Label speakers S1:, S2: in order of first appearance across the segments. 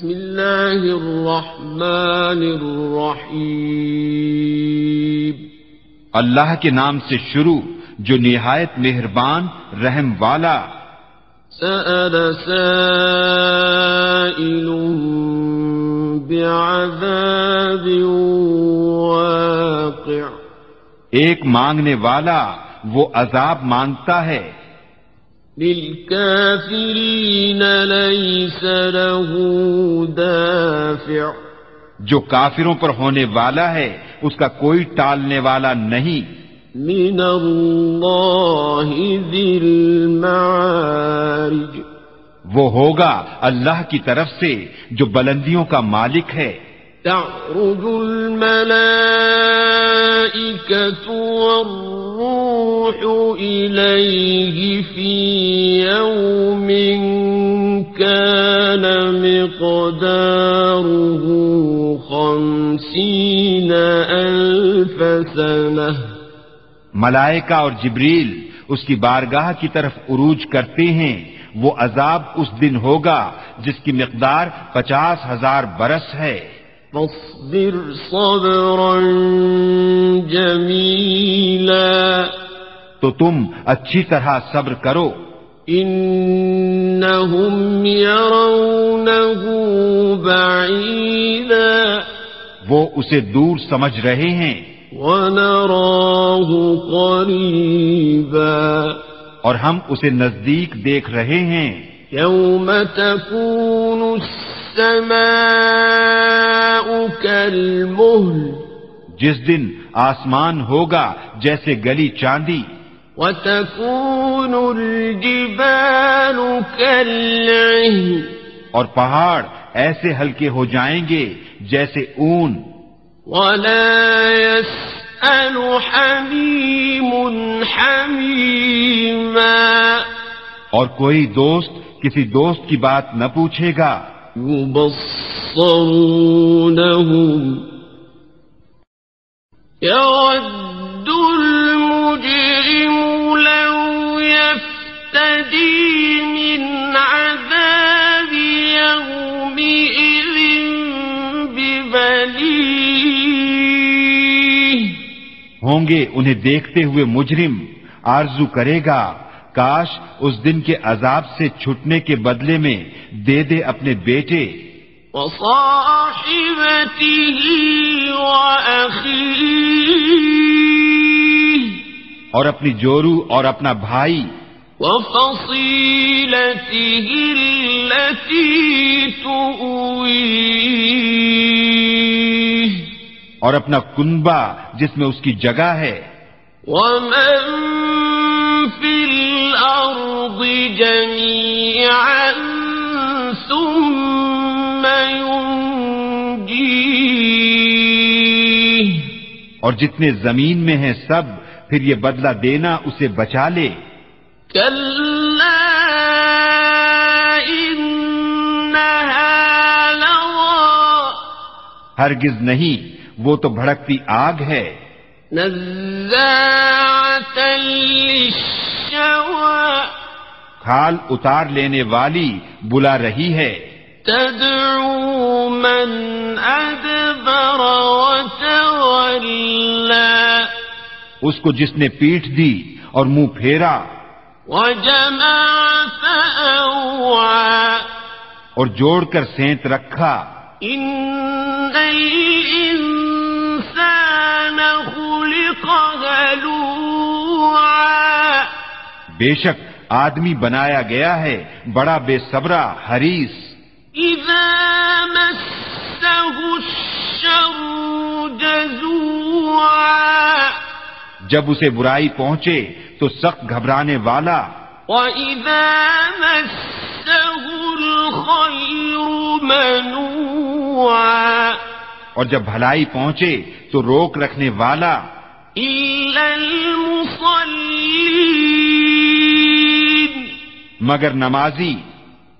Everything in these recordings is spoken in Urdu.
S1: بسم الله الرحمن الرحيم.
S2: اللہ کے نام سے شروع جو نہایت مہربان رحم والا۔
S1: سأل سائل بعذاب واقع.
S2: ایک مانگنے والا وہ عذاب مانگتا ہے۔
S1: للكافرين ليس له دافع.
S2: جو کافروں پر ہونے والا ہے اس کا کوئی ٹالنے والا نہیں۔
S1: من الله ذي المعارج.
S2: وہ ہوگا اللہ کی طرف سے جو بلندیوں کا مالک ہے۔
S1: تعرج الملائكة والروح إليه في يوم كان مقداره خمسين ألف سنة
S2: ملائکہ اور جبریل اس کی بارگاہ کی طرف عروج کرتے ہیں۔ وہ عذاب اس دن ہوگا جس کی مقدار پچاس ہزار برس ہے۔
S1: فاصبر صبرا جميلا.
S2: تو تم اچھی طرح صبر کرو۔
S1: إنهم يرونه بعيدا.
S2: وہ اسے دور سمجھ رہے ہیں۔
S1: ونراه قريبا.
S2: اور ہم اسے نزدیک دیکھ رہے ہیں۔
S1: يوم تكون السماء كالمهل
S2: جس دن آسمان ہوگا جیسے گلی چاندی۔
S1: وتكون الجبال كالعهن
S2: اور پہاڑ ایسے ہلکے ہو جائیں گے جیسے اون۔
S1: ولا يسأل حميم حميما
S2: اور کوئی دوست کسی دوست کی بات نہ پوچھے گا۔
S1: يبصرونهم يود المجرم لو يفتدي من عذاب يومئذ ببنيه
S2: ہوں گے انہیں دیکھتے ہوئے مجرم آرزو کرے گا کاش اس دن کے عذاب سے چھٹنے کے بدلے میں دے دے اپنے بیٹے۔ اور اپنی جورو اور اپنا بھائی۔ اور اپنا کنبا جس میں اس کی جگہ ہے۔
S1: ومن الأرض جميعا ثم ينجيه.
S2: اور جتنے زمین میں ہیں سب پھر یہ بدلہ دینا اسے بچا لے۔ ہرگز نہیں وہ تو بھڑکتی آگ ہے۔
S1: نزاعة للشوى.
S2: کھال اتار لینے والی بلا رہی ہے۔
S1: تدعو من وتولى۔
S2: اس کو جس نے پیٹ دی اور منہ پھیرا۔
S1: وجمع فأوعى
S2: اور جوڑ کر سینت رکھا۔
S1: إن الإنسان خلق هلوعا۔
S2: بے شک آدمی بنایا گیا ہے بڑا بے صبرا حریص۔
S1: إذا مسه الشر جزوعا۔
S2: جب اسے برائی پہنچے تو سخت گھبرانے والا۔
S1: وإذا مسه الخير منوعا۔
S2: اور جب بھلائی پہنچے تو روک رکھنے والا۔
S1: إلا المصلين۔
S2: مگر نمازی۔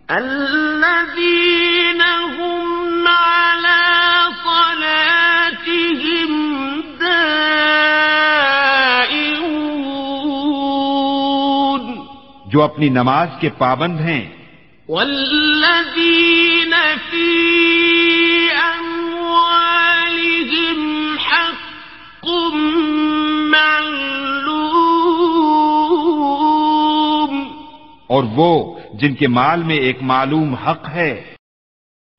S1: الذين هم على صلاتهم دائمون۔
S2: جو اپنی نماز کے پابند ہیں۔
S1: والذين في
S2: اور وہ جن کے مال میں ایک معلوم حق ہے۔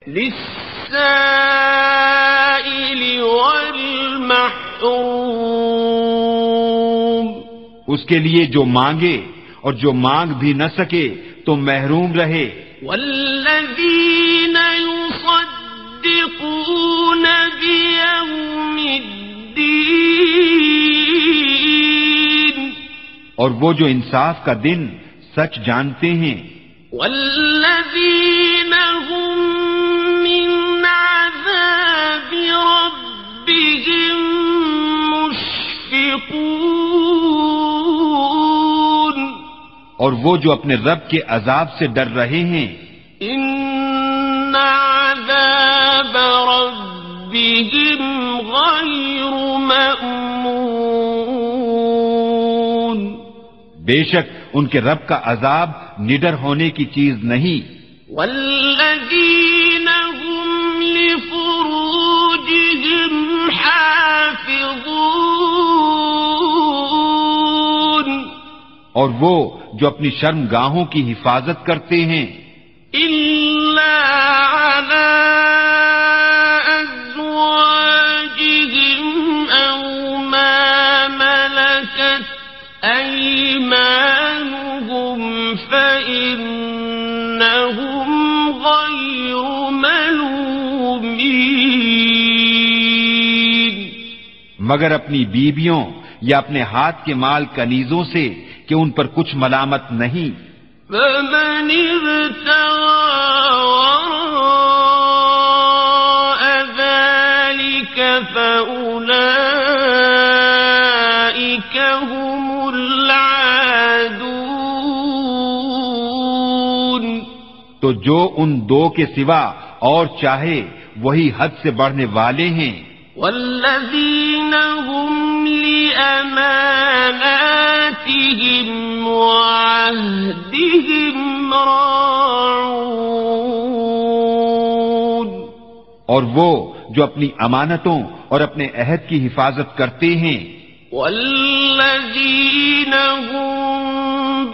S1: للسائل والمحروم
S2: اس کے لیے جو مانگے اور جو مانگ بھی نہ سکے تو محروم رہے۔
S1: والذين يصدقون بيوم الدين
S2: اور وہ جو انصاف کا دن سچ جانتے ہیں۔
S1: والذين هم من عذاب ربهم مشفقون۔
S2: اور وہ جو اپنے رب کے عذاب سے ڈر رہے ہیں۔
S1: إن عذاب ربهم غير مأمون۔
S2: بے شک ان کے رب کا عذاب نڈر ہونے کی چیز نہیں۔
S1: والذين هم لفروجهم حافظون۔
S2: اور وہ جو اپنی شرم گاہوں کی حفاظت کرتے ہیں۔
S1: إلا فإنهم غير ملومين
S2: مگر اپنی بیویوں یا اپنے ہاتھ کے مال کنیزوں سے کہ ان پر کچھ ملامت نہیں۔
S1: فمن ابتغى
S2: تو جو ان دو کے سوا اور چاہے وہی حد سے بڑھنے والے ہیں۔
S1: والذين هم لأماناتهم وعهدهم راعون
S2: اور وہ جو اپنی امانتوں اور اپنے عہد کی حفاظت کرتے ہیں۔
S1: والذين هم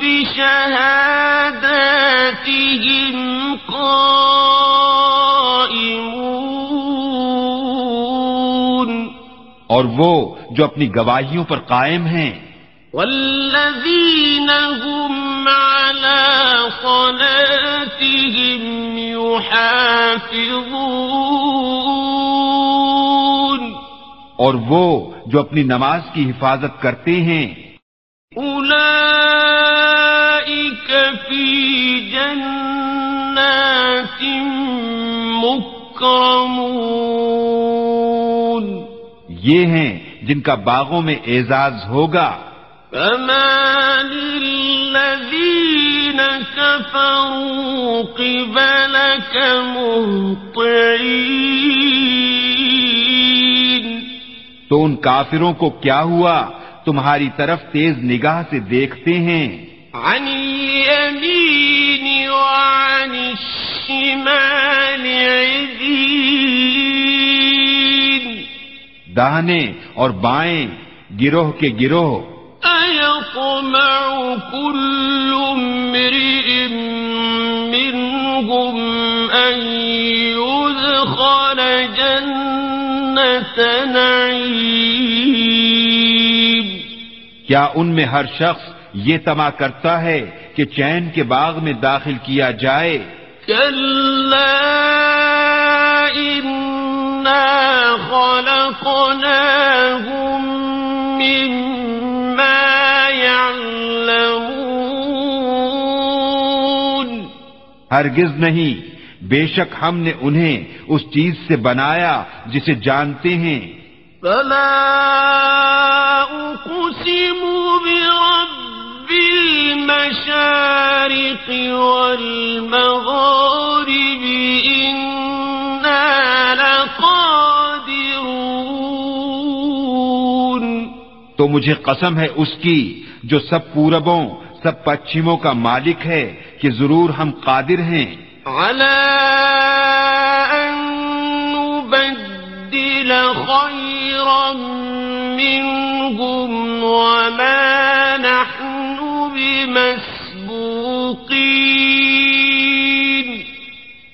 S1: بشهاداتهم قائمون۔
S2: اور وہ جو اپنی گواہیوں پر قائم ہیں۔
S1: والذين هم على صلاتهم يحافظون۔
S2: اور وہ جو اپنی نماز کی حفاظت کرتے ہیں۔
S1: أولئك في جنات مكرمون.
S2: یہ ہیں جن کا باغوں میں اعزاز ہوگا۔
S1: فما للذين كفروا قبلك مهطعين.
S2: تو ان کافروں کو کیا ہوا؟ تمہاری طرف تیز نگاہ سے دیکھتے ہیں۔
S1: عن اليمين وعن الشمال عزين.
S2: داہنے اور بائیں گروہ کے گروہ
S1: أيطمع كل امرئ منهم أن يدخل جنة نعيم.
S2: کیا ان میں ہر شخص یہ تما کرتا ہے کہ چین کے باغ میں داخل کیا جائے۔ ہرگز نہیں بے شک ہم نے انہیں اس چیز سے بنایا جسے جانتے ہیں۔
S1: فلا برب المشارق والمغارب إنا لقادرون.
S2: تو مجھے قسم ہے اس کی جو سب پوربوں سب پچھموں کا مالک ہے کہ ضرور ہم قادر ہیں۔
S1: على أن نبدل خيرا منهم وما نحن بمسبوقين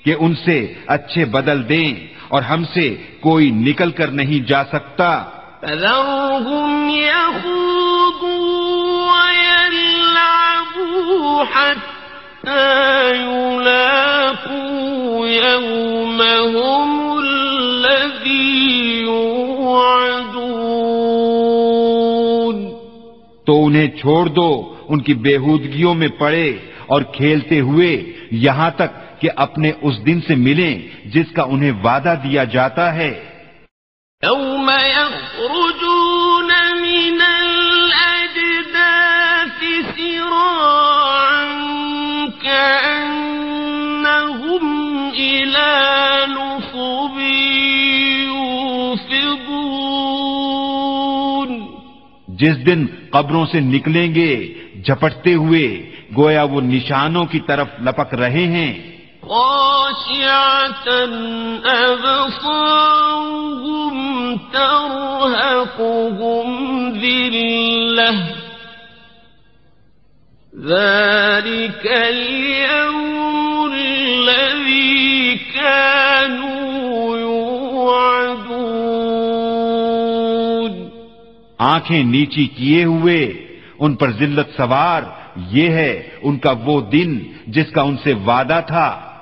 S2: کہ ان سے اچھے بدل دیں اور ہم سے کوئی نکل کر نہیں جا سکتا۔
S1: فذرهم يخوضوا ويلعبوا حتى يلاقوا يومهم الذي يوعدون.
S2: تو انہیں چھوڑ دو ان کی بےحودگیوں میں پڑے اور کھیلتے ہوئے یہاں تک کہ اپنے اس دن سے ملیں جس کا انہیں وعدہ دیا جاتا ہے۔
S1: يوم يخرجون من الأجداث سراعا كأنهم إلى نصب يوفضون۔
S2: جس دن قبروں سے نکلیں گے جھپٹتے ہوئے گویا وہ نشانوں کی طرف لپک رہے ہیں۔
S1: أبصارهم ترهقهم ذلة۔ ذلك اليوم الذي كانوا يوعدون۔
S2: آنکھیں نیچی کیے ہوئے ان پر ذلت سوار، یہ ہے ان کا وہ دن جس کا ان سے وعدہ تھا۔